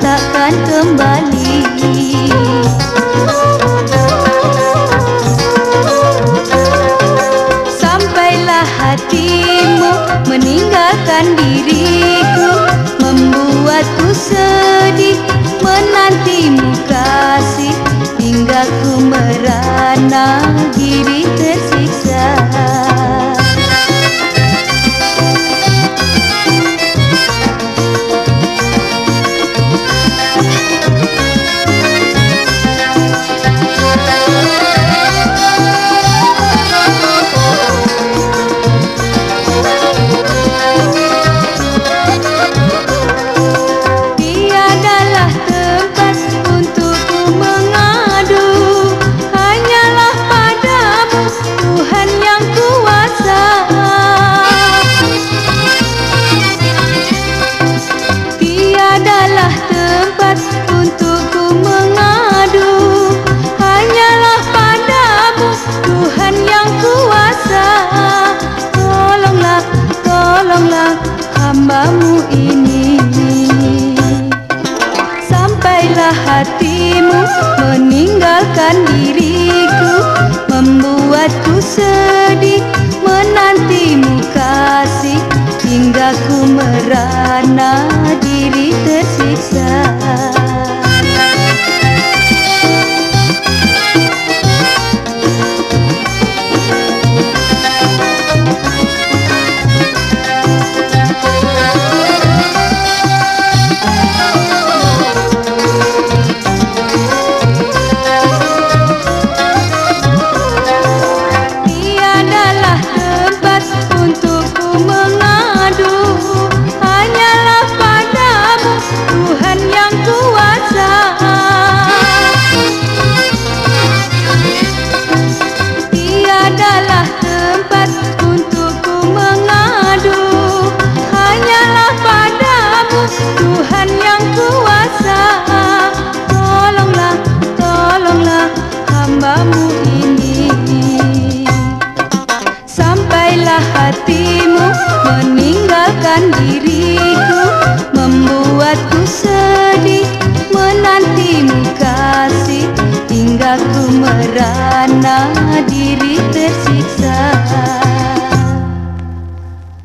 takkan kembali. Sampailah hatimu meninggalkan diriku Membuatku sedih menantimu kasih Hingga ku merana diri tersiksa tolonglah hambamu ini. Sampailah hatimu meninggalkan diriku Membuatku sedih menantimu kasih Hingga ku merana diri tersiksa hatimu meninggalkan diriku membuatku sedih menantimu kasih hingga ku merana diri tersiksa.